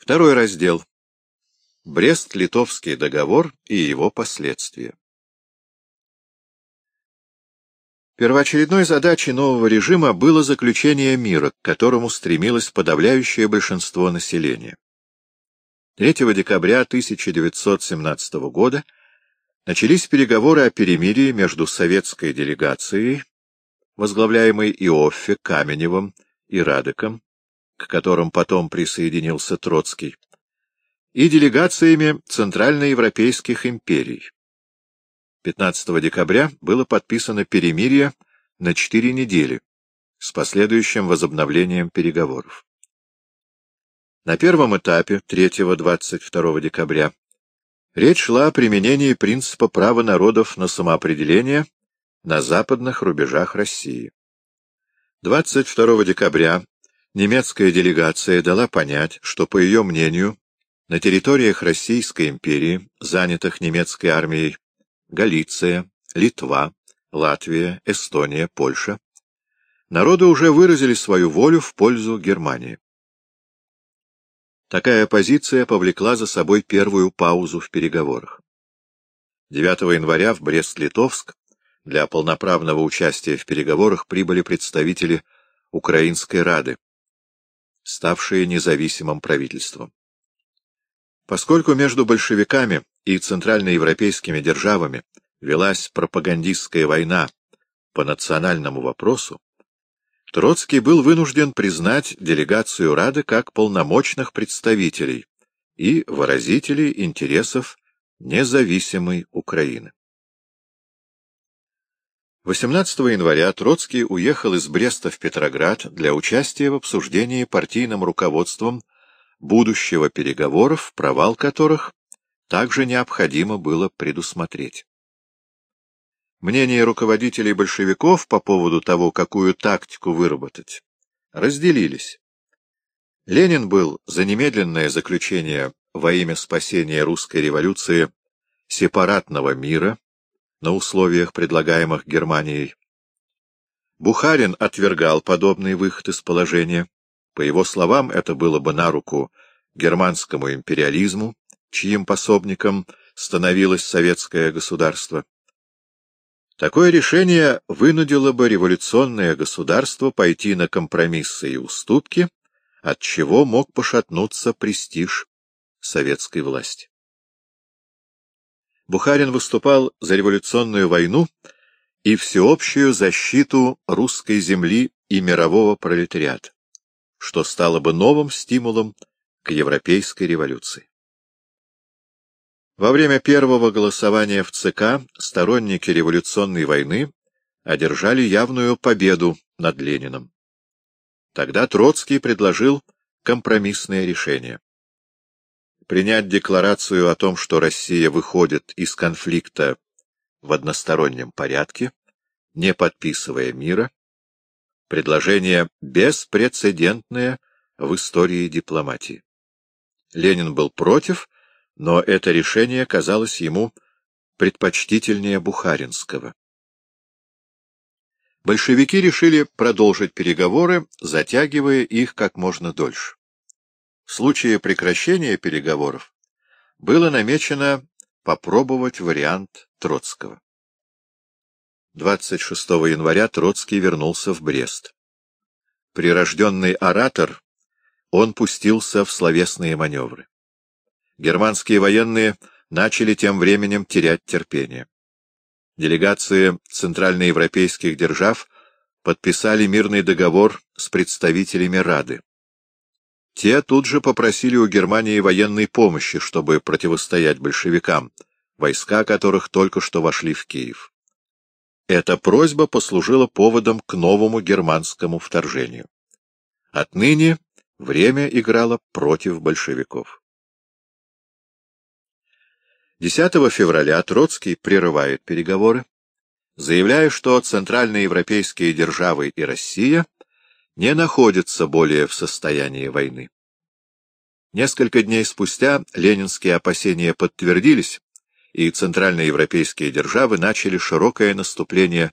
Второй раздел. Брест-Литовский договор и его последствия. Первоочередной задачей нового режима было заключение мира, к которому стремилось подавляющее большинство населения. 3 декабря 1917 года начались переговоры о перемирии между советской делегацией, возглавляемой Иоффе, Каменевым и Радеком, к которым потом присоединился Троцкий, и делегациями центральноевропейских империй. 15 декабря было подписано перемирие на четыре недели с последующим возобновлением переговоров. На первом этапе 3-22 декабря речь шла о применении принципа права народов на самоопределение на западных рубежах России. 22 декабря немецкая делегация дала понять, что, по ее мнению, на территориях Российской империи, занятых немецкой армией, Галиция, Литва, Латвия, Эстония, Польша, народы уже выразили свою волю в пользу Германии. Такая позиция повлекла за собой первую паузу в переговорах. 9 января в Брест-Литовск для полноправного участия в переговорах прибыли представители Украинской Рады, ставшие независимым правительством. Поскольку между большевиками и центральноевропейскими державами велась пропагандистская война по национальному вопросу, Троцкий был вынужден признать делегацию Рады как полномочных представителей и выразителей интересов независимой Украины. 18 января Троцкий уехал из Бреста в Петроград для участия в обсуждении партийным руководством будущего переговоров, провал которых также необходимо было предусмотреть. Мнения руководителей большевиков по поводу того, какую тактику выработать, разделились. Ленин был за немедленное заключение во имя спасения русской революции сепаратного мира на условиях, предлагаемых Германией. Бухарин отвергал подобный выход из положения. По его словам, это было бы на руку германскому империализму, чьим пособником становилось советское государство. Такое решение вынудило бы революционное государство пойти на компромиссы и уступки, от чего мог пошатнуться престиж советской власти. Бухарин выступал за революционную войну и всеобщую защиту русской земли и мирового пролетариата, что стало бы новым стимулом к европейской революции. Во время первого голосования в ЦК сторонники революционной войны одержали явную победу над Лениным. Тогда Троцкий предложил компромиссное решение принять декларацию о том, что Россия выходит из конфликта в одностороннем порядке, не подписывая мира, предложение беспрецедентное в истории дипломатии. Ленин был против, но это решение казалось ему предпочтительнее Бухаринского. Большевики решили продолжить переговоры, затягивая их как можно дольше. В случае прекращения переговоров было намечено попробовать вариант Троцкого. 26 января Троцкий вернулся в Брест. Прирожденный оратор, он пустился в словесные маневры. Германские военные начали тем временем терять терпение. Делегации центральноевропейских держав подписали мирный договор с представителями Рады. Те тут же попросили у Германии военной помощи, чтобы противостоять большевикам, войска которых только что вошли в Киев. Эта просьба послужила поводом к новому германскому вторжению. Отныне время играло против большевиков. 10 февраля Троцкий прерывает переговоры, заявляя, что центральноевропейские державы и Россия — не находится более в состоянии войны. Несколько дней спустя ленинские опасения подтвердились, и центральноевропейские державы начали широкое наступление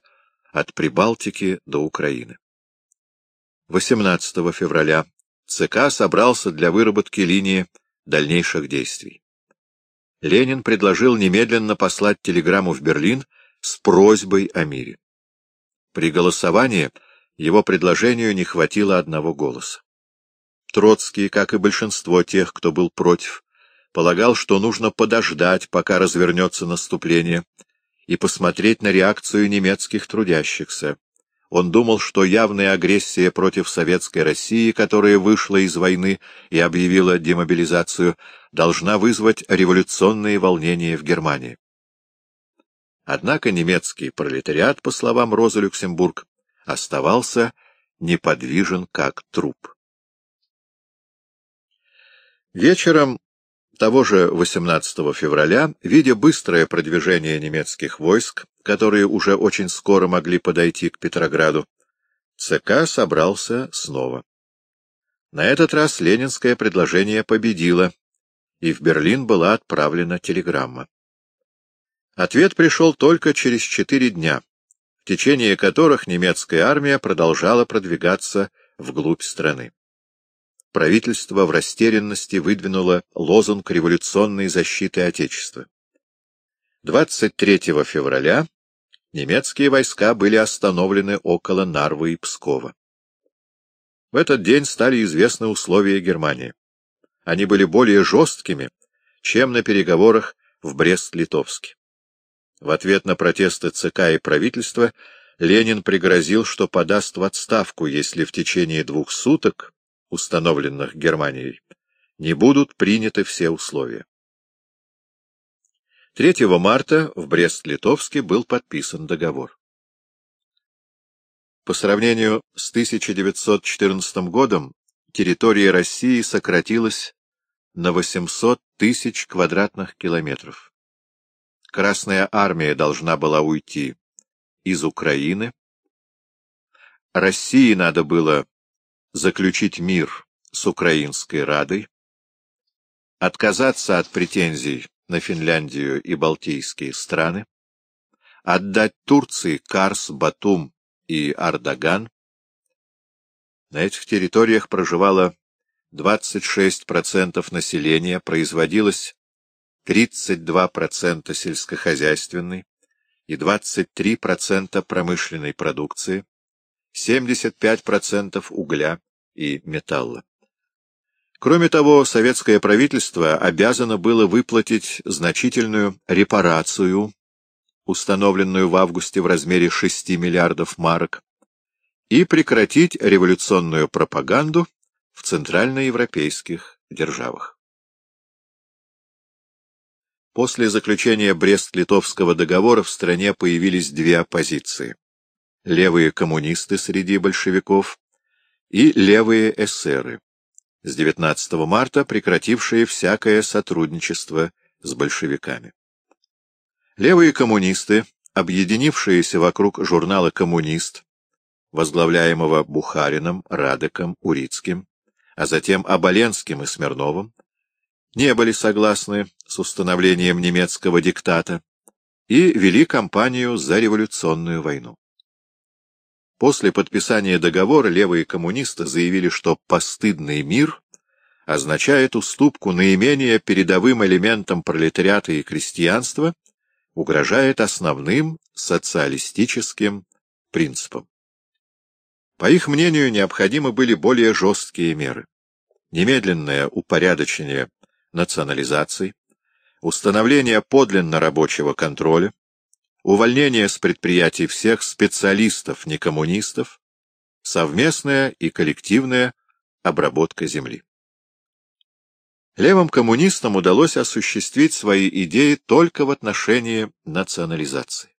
от Прибалтики до Украины. 18 февраля ЦК собрался для выработки линии дальнейших действий. Ленин предложил немедленно послать телеграмму в Берлин с просьбой о мире. При голосовании его предложению не хватило одного голоса. Троцкий, как и большинство тех, кто был против, полагал, что нужно подождать, пока развернется наступление, и посмотреть на реакцию немецких трудящихся. Он думал, что явная агрессия против советской России, которая вышла из войны и объявила демобилизацию, должна вызвать революционные волнения в Германии. Однако немецкий пролетариат, по словам Розы Люксембург, оставался неподвижен как труп. Вечером того же 18 февраля, видя быстрое продвижение немецких войск, которые уже очень скоро могли подойти к Петрограду, ЦК собрался снова. На этот раз ленинское предложение победило, и в Берлин была отправлена телеграмма. Ответ пришел только через четыре дня, течение которых немецкая армия продолжала продвигаться вглубь страны правительство в растерянности выдвинуло лозунг революционной защиты Отечества. 23 февраля немецкие войска были остановлены около Нарвы и Пскова. В этот день стали известны условия Германии. Они были более жесткими, чем на переговорах в Брест-Литовске. В ответ на протесты ЦК и правительства Ленин пригрозил, что подаст в отставку, если в течение двух суток установленных Германией, не будут приняты все условия. 3 марта в Брест-Литовске был подписан договор. По сравнению с 1914 годом территория России сократилась на 800 тысяч квадратных километров. Красная армия должна была уйти из Украины. России надо было заключить мир с Украинской Радой, отказаться от претензий на Финляндию и Балтийские страны, отдать Турции Карс, Батум и Ардаган. На этих территориях проживало 26% населения, производилось 32% сельскохозяйственной и 23% промышленной продукции, 75% угля и металла. Кроме того, советское правительство обязано было выплатить значительную репарацию, установленную в августе в размере 6 миллиардов марок, и прекратить революционную пропаганду в центральноевропейских державах. После заключения Брест-Литовского договора в стране появились две оппозиции левые коммунисты среди большевиков и левые эсеры, с 19 марта прекратившие всякое сотрудничество с большевиками. Левые коммунисты, объединившиеся вокруг журнала «Коммунист», возглавляемого Бухарином, Радеком, Урицким, а затем Оболенским и Смирновым, не были согласны с установлением немецкого диктата и вели кампанию за революционную войну. После подписания договора левые коммунисты заявили, что «постыдный мир» означает уступку наименее передовым элементам пролетариата и крестьянства, угрожает основным социалистическим принципам. По их мнению, необходимы были более жесткие меры. Немедленное упорядочение национализаций, установление подлинно рабочего контроля, увольнение с предприятий всех специалистов, не коммунистов, совместная и коллективная обработка земли. Левым коммунистам удалось осуществить свои идеи только в отношении национализации.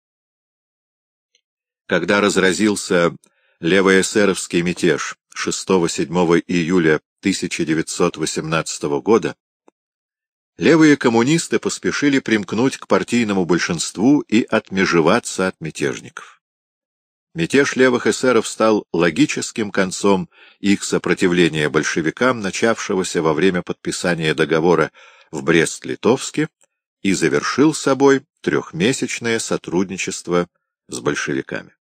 Когда разразился левоэсеровский мятеж 6-7 июля 1918 года, левые коммунисты поспешили примкнуть к партийному большинству и отмежеваться от мятежников. Мятеж левых эсеров стал логическим концом их сопротивления большевикам, начавшегося во время подписания договора в Брест-Литовске, и завершил собой трехмесячное сотрудничество с большевиками.